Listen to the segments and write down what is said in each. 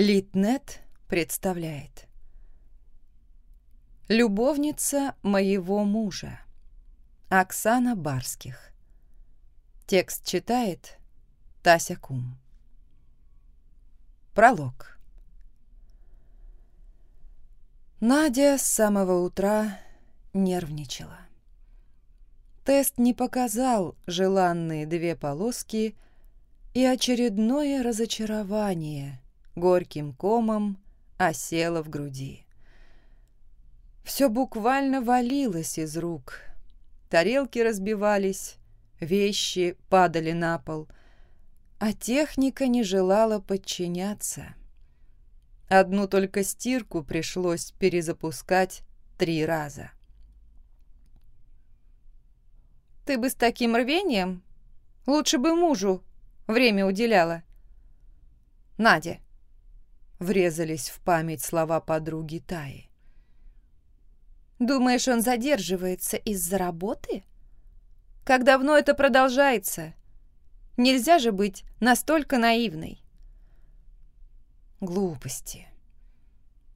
Литнет представляет. Любовница моего мужа. Оксана Барских. Текст читает Тася Кум. Пролог. Надя с самого утра нервничала. Тест не показал желанные две полоски и очередное разочарование горьким комом осело в груди. Все буквально валилось из рук. Тарелки разбивались, вещи падали на пол, а техника не желала подчиняться. Одну только стирку пришлось перезапускать три раза. «Ты бы с таким рвением лучше бы мужу время уделяла». «Надя, врезались в память слова подруги Таи. «Думаешь, он задерживается из-за работы? Как давно это продолжается? Нельзя же быть настолько наивной». Глупости.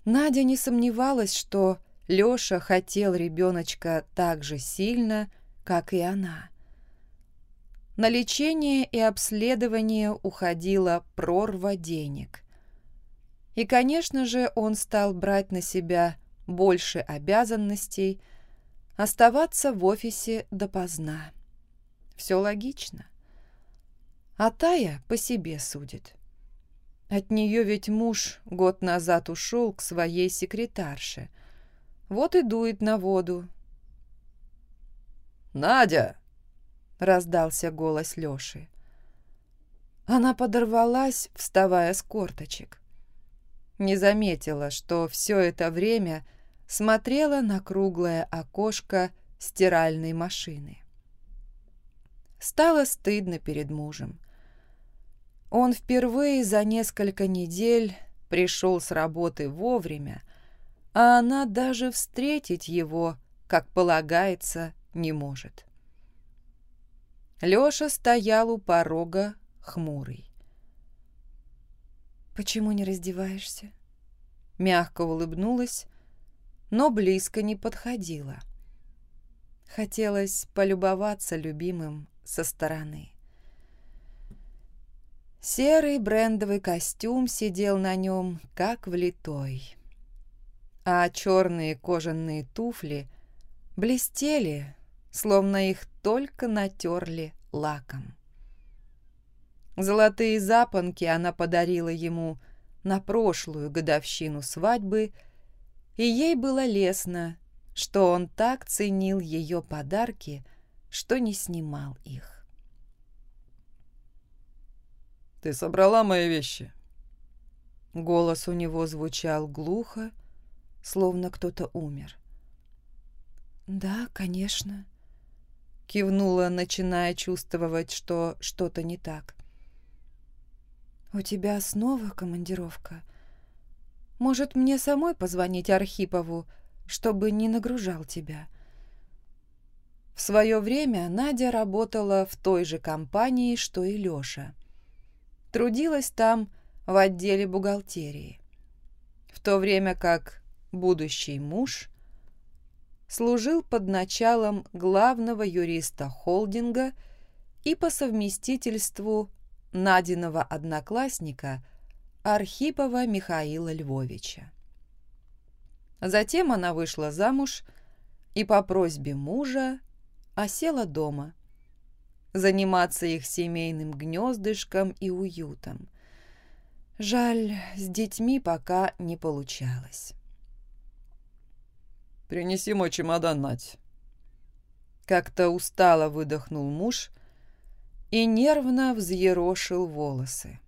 Надя не сомневалась, что Лёша хотел ребеночка так же сильно, как и она. На лечение и обследование уходила прорва денег. И, конечно же, он стал брать на себя больше обязанностей, оставаться в офисе допоздна. Все логично. А Тая по себе судит. От нее ведь муж год назад ушел к своей секретарше. Вот и дует на воду. «Надя!» — раздался голос Лёши. Она подорвалась, вставая с корточек не заметила, что все это время смотрела на круглое окошко стиральной машины. Стало стыдно перед мужем. Он впервые за несколько недель пришел с работы вовремя, а она даже встретить его, как полагается, не может. Лёша стоял у порога хмурый. «Почему не раздеваешься?» Мягко улыбнулась, но близко не подходила. Хотелось полюбоваться любимым со стороны. Серый брендовый костюм сидел на нем, как влитой. А черные кожаные туфли блестели, словно их только натерли лаком. Золотые запонки она подарила ему на прошлую годовщину свадьбы, и ей было лестно, что он так ценил ее подарки, что не снимал их. «Ты собрала мои вещи?» Голос у него звучал глухо, словно кто-то умер. «Да, конечно», — кивнула, начиная чувствовать, что что-то не так. «У тебя снова командировка? Может, мне самой позвонить Архипову, чтобы не нагружал тебя?» В свое время Надя работала в той же компании, что и Лёша. Трудилась там в отделе бухгалтерии. В то время как будущий муж служил под началом главного юриста холдинга и по совместительству Надиного одноклассника Архипова Михаила Львовича. Затем она вышла замуж и по просьбе мужа осела дома, заниматься их семейным гнездышком и уютом. Жаль, с детьми пока не получалось. «Принеси мой чемодан, Надь». Как-то устало выдохнул муж и нервно взъерошил волосы.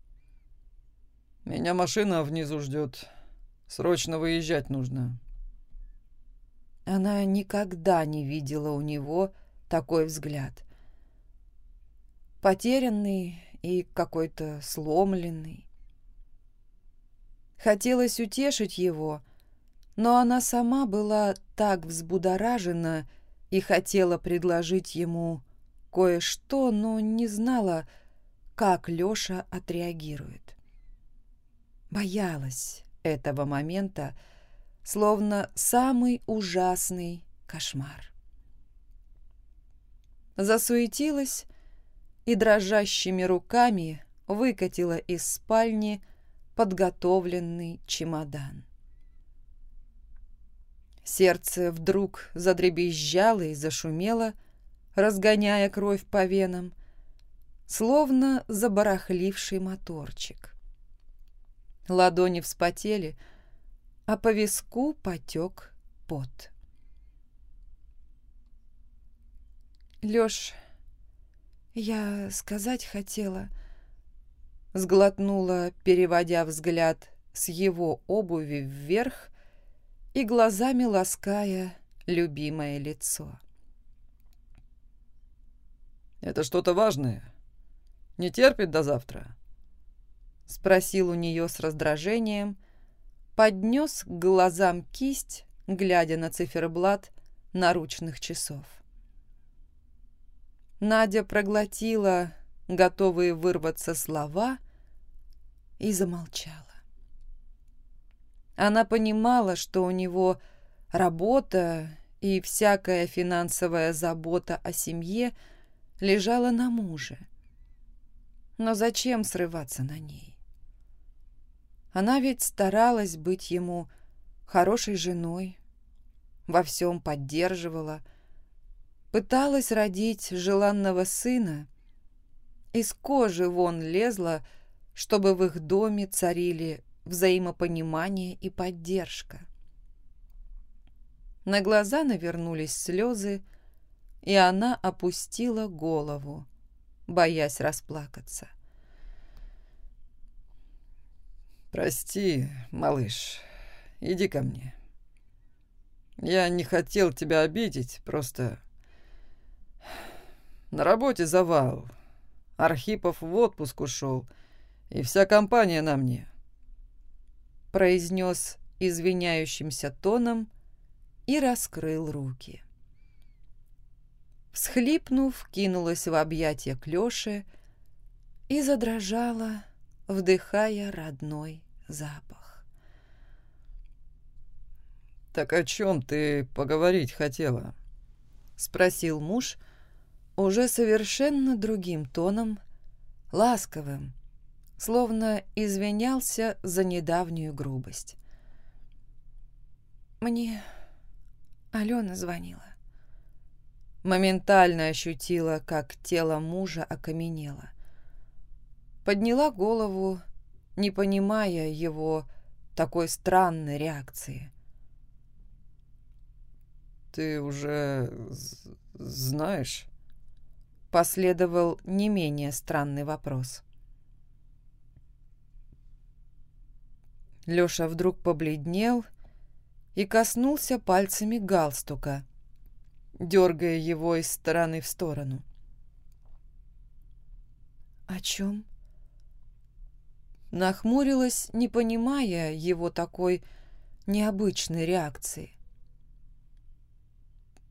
«Меня машина внизу ждет. Срочно выезжать нужно». Она никогда не видела у него такой взгляд. Потерянный и какой-то сломленный. Хотелось утешить его, но она сама была так взбудоражена и хотела предложить ему кое-что, но не знала, как Лёша отреагирует. боялась этого момента, словно самый ужасный кошмар. Засуетилась и дрожащими руками выкатила из спальни подготовленный чемодан. Сердце вдруг задребезжало и зашумело, разгоняя кровь по венам, словно забарахливший моторчик. Ладони вспотели, а по виску потек пот. «Лёш, я сказать хотела...» Сглотнула, переводя взгляд с его обуви вверх и глазами лаская любимое лицо. «Это что-то важное? Не терпит до завтра?» Спросил у нее с раздражением, поднес к глазам кисть, глядя на циферблат наручных часов. Надя проглотила готовые вырваться слова и замолчала. Она понимала, что у него работа и всякая финансовая забота о семье лежала на муже. Но зачем срываться на ней? Она ведь старалась быть ему хорошей женой, во всем поддерживала, пыталась родить желанного сына, из кожи вон лезла, чтобы в их доме царили взаимопонимание и поддержка. На глаза навернулись слезы, и она опустила голову, боясь расплакаться. «Прости, малыш, иди ко мне. Я не хотел тебя обидеть, просто на работе завал. Архипов в отпуск ушел, и вся компания на мне», — произнес извиняющимся тоном и раскрыл руки. Всхлипнув, кинулась в объятия к Лёше и задрожала, вдыхая родной запах. «Так о чем ты поговорить хотела?» — спросил муж, уже совершенно другим тоном, ласковым, словно извинялся за недавнюю грубость. «Мне Алена звонила». Моментально ощутила, как тело мужа окаменело. Подняла голову, не понимая его такой странной реакции. «Ты уже знаешь?» Последовал не менее странный вопрос. Лёша вдруг побледнел и коснулся пальцами галстука, дергая его из стороны в сторону. «О чем?» Нахмурилась, не понимая его такой необычной реакции.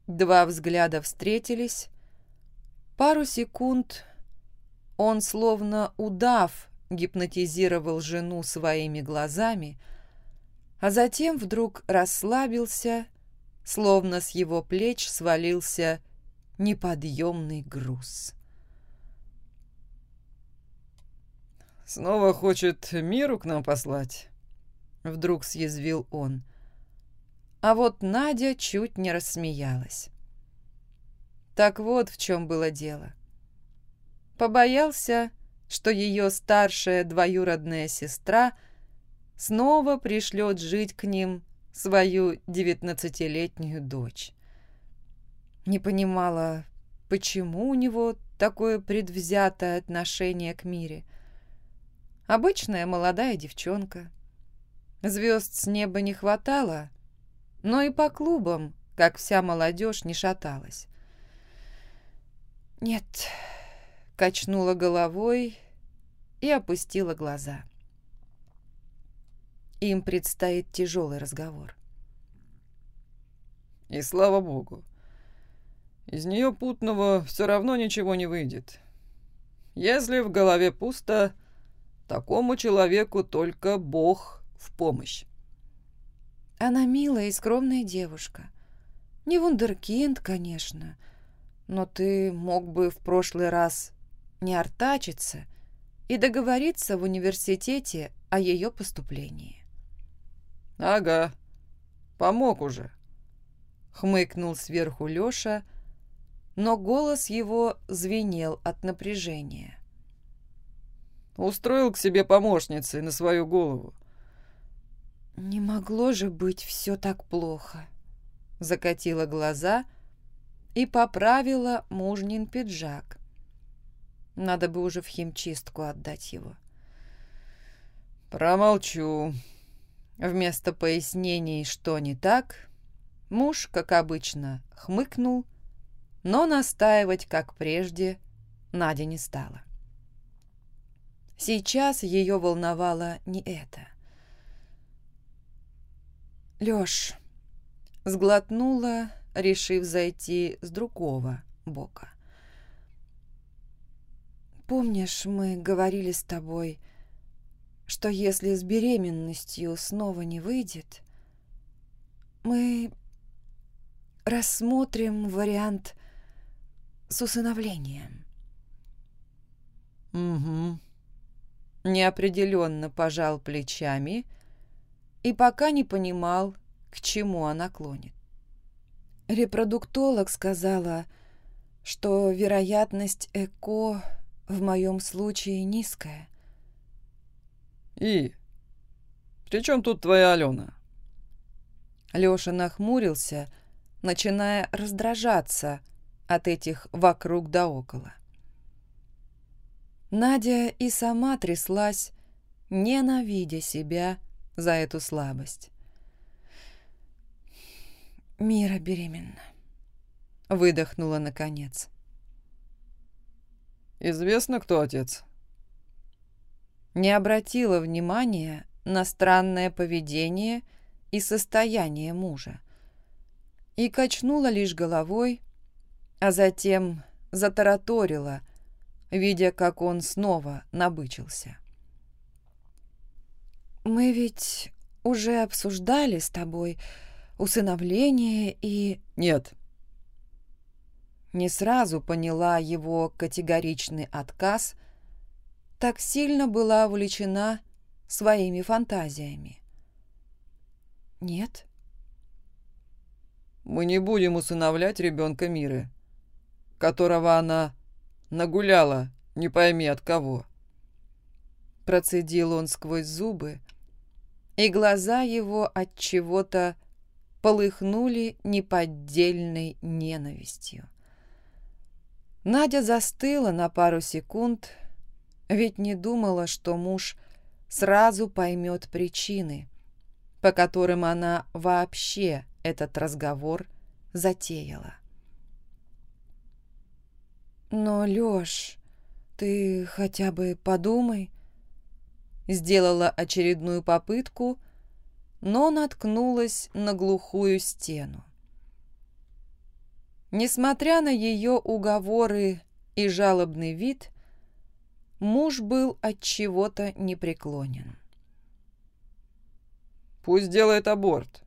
Два взгляда встретились, Пару секунд он, словно удав, гипнотизировал жену своими глазами, а затем вдруг расслабился, словно с его плеч свалился неподъемный груз. «Снова хочет миру к нам послать?» — вдруг съязвил он. А вот Надя чуть не рассмеялась. Так вот в чем было дело. Побоялся, что ее старшая двоюродная сестра снова пришлет жить к ним свою девятнадцатилетнюю дочь. Не понимала, почему у него такое предвзятое отношение к мире. Обычная молодая девчонка. Звезд с неба не хватало, но и по клубам, как вся молодежь, не шаталась. «Нет», — качнула головой и опустила глаза. Им предстоит тяжелый разговор. И слава богу. Из нее путного все равно ничего не выйдет. Если в голове пусто, Такому человеку только Бог в помощь. Она милая и скромная девушка. Не вундеркинд, конечно, но ты мог бы в прошлый раз не артачиться и договориться в университете о ее поступлении. «Ага, помог уже», — хмыкнул сверху Лёша, но голос его звенел от напряжения. «Устроил к себе помощницей на свою голову». «Не могло же быть все так плохо», — закатила глаза и поправила мужнин пиджак. Надо бы уже в химчистку отдать его. «Промолчу». Вместо пояснений, что не так, муж, как обычно, хмыкнул, но настаивать, как прежде, Надя не стала. Сейчас ее волновало не это. «Лёш», — сглотнула, решив зайти с другого бока. «Помнишь, мы говорили с тобой, что если с беременностью снова не выйдет, мы рассмотрим вариант с усыновлением?» «Угу», — неопределенно пожал плечами и пока не понимал, к чему она клонит. Репродуктолог сказала, что вероятность ЭКО в моем случае низкая. «И? При чем тут твоя Алена?» Леша нахмурился, начиная раздражаться от этих вокруг да около. Надя и сама тряслась, ненавидя себя за эту слабость. «Мира беременна», — выдохнула наконец. «Известно, кто отец?» Не обратила внимания на странное поведение и состояние мужа и качнула лишь головой, а затем затараторила, видя, как он снова набычился. «Мы ведь уже обсуждали с тобой усыновление и...» «Нет». Не сразу поняла его категоричный отказ, так сильно была увлечена своими фантазиями. «Нет?» «Мы не будем усыновлять ребенка Миры, которого она нагуляла, не пойми от кого». Процедил он сквозь зубы, и глаза его от чего-то полыхнули неподдельной ненавистью. Надя застыла на пару секунд, ведь не думала, что муж сразу поймет причины, по которым она вообще этот разговор затеяла. «Но, Лёш, ты хотя бы подумай», сделала очередную попытку, но наткнулась на глухую стену. Несмотря на ее уговоры и жалобный вид, муж был от чего-то непреклонен. «Пусть делает аборт.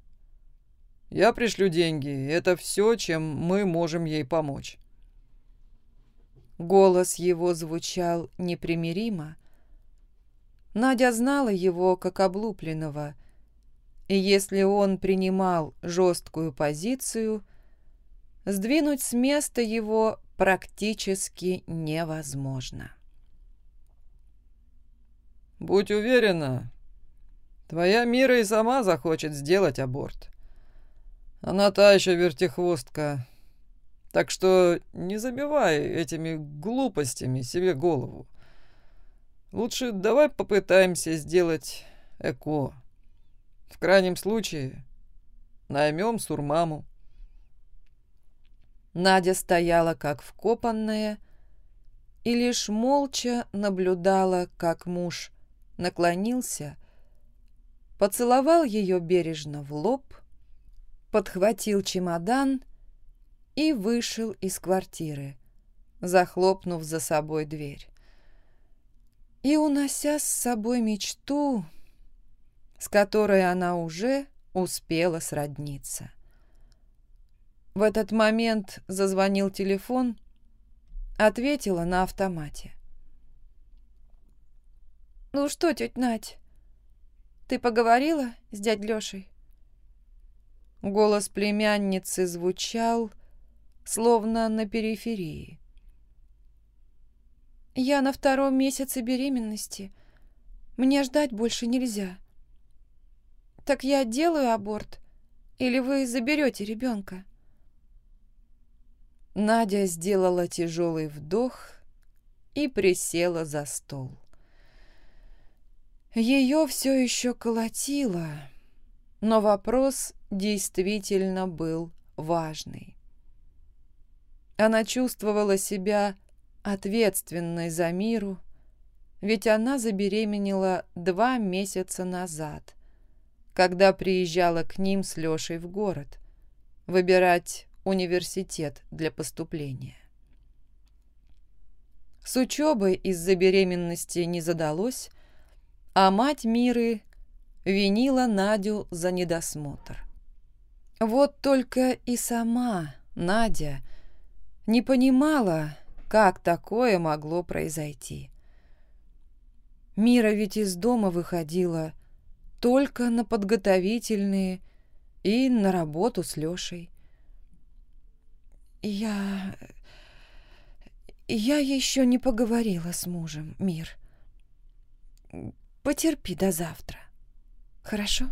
Я пришлю деньги, это все, чем мы можем ей помочь». Голос его звучал непримиримо, Надя знала его как облупленного, и если он принимал жесткую позицию, сдвинуть с места его практически невозможно. «Будь уверена, твоя Мира и сама захочет сделать аборт. Она та еще вертихвостка, так что не забивай этими глупостями себе голову. Лучше давай попытаемся сделать ЭКО. В крайнем случае наймем сурмаму. Надя стояла как вкопанная и лишь молча наблюдала, как муж наклонился, поцеловал ее бережно в лоб, подхватил чемодан и вышел из квартиры, захлопнув за собой дверь. и унося с собой мечту, с которой она уже успела сродниться. В этот момент зазвонил телефон, ответила на автомате. «Ну что, тетя Надь, ты поговорила с дядь Лешей?» Голос племянницы звучал, словно на периферии. «Я на втором месяце беременности. Мне ждать больше нельзя. Так я делаю аборт, или вы заберете ребенка?» Надя сделала тяжелый вдох и присела за стол. Ее все еще колотило, но вопрос действительно был важный. Она чувствовала себя ответственной за миру, ведь она забеременела два месяца назад, когда приезжала к ним с Лешей в город выбирать университет для поступления. С учебой из-за беременности не задалось, а мать Миры винила Надю за недосмотр. Вот только и сама Надя не понимала, как такое могло произойти. Мира ведь из дома выходила только на подготовительные и на работу с Лешей. «Я... я еще не поговорила с мужем, Мир. Потерпи до завтра, хорошо?»